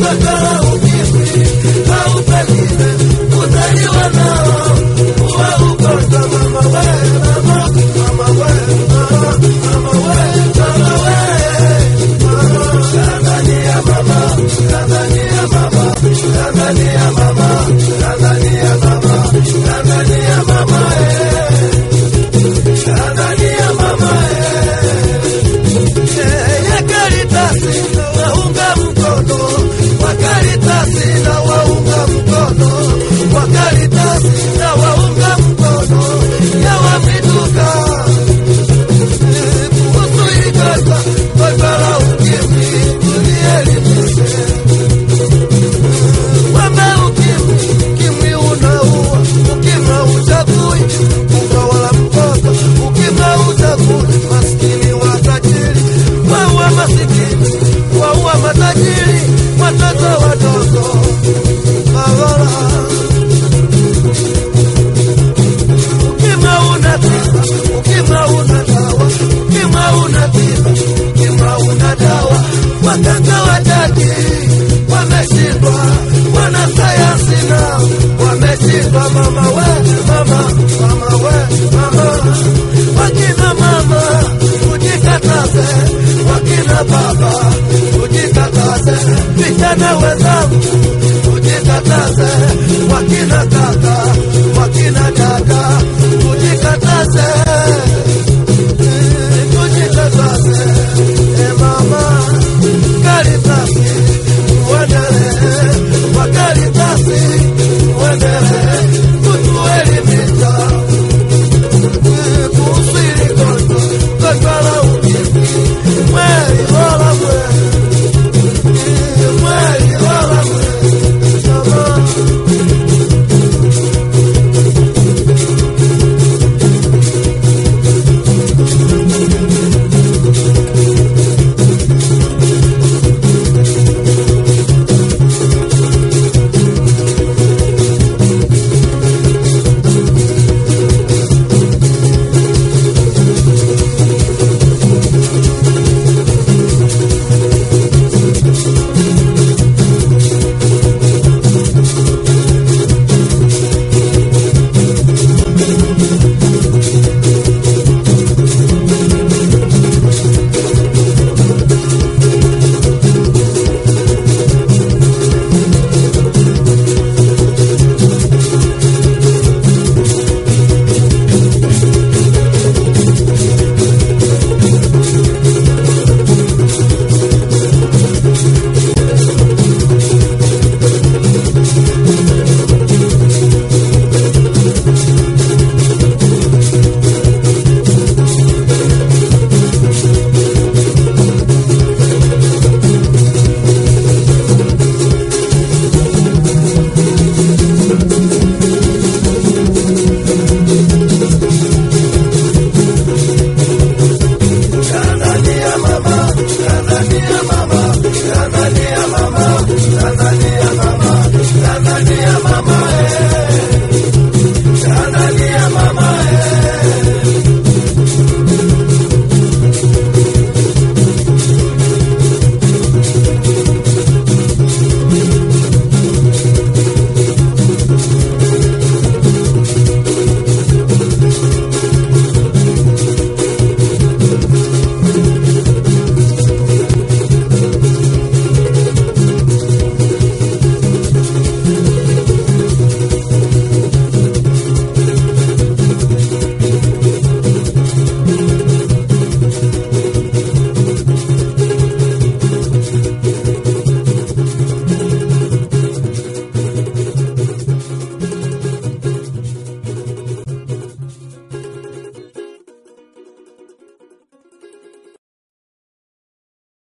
Vijana weza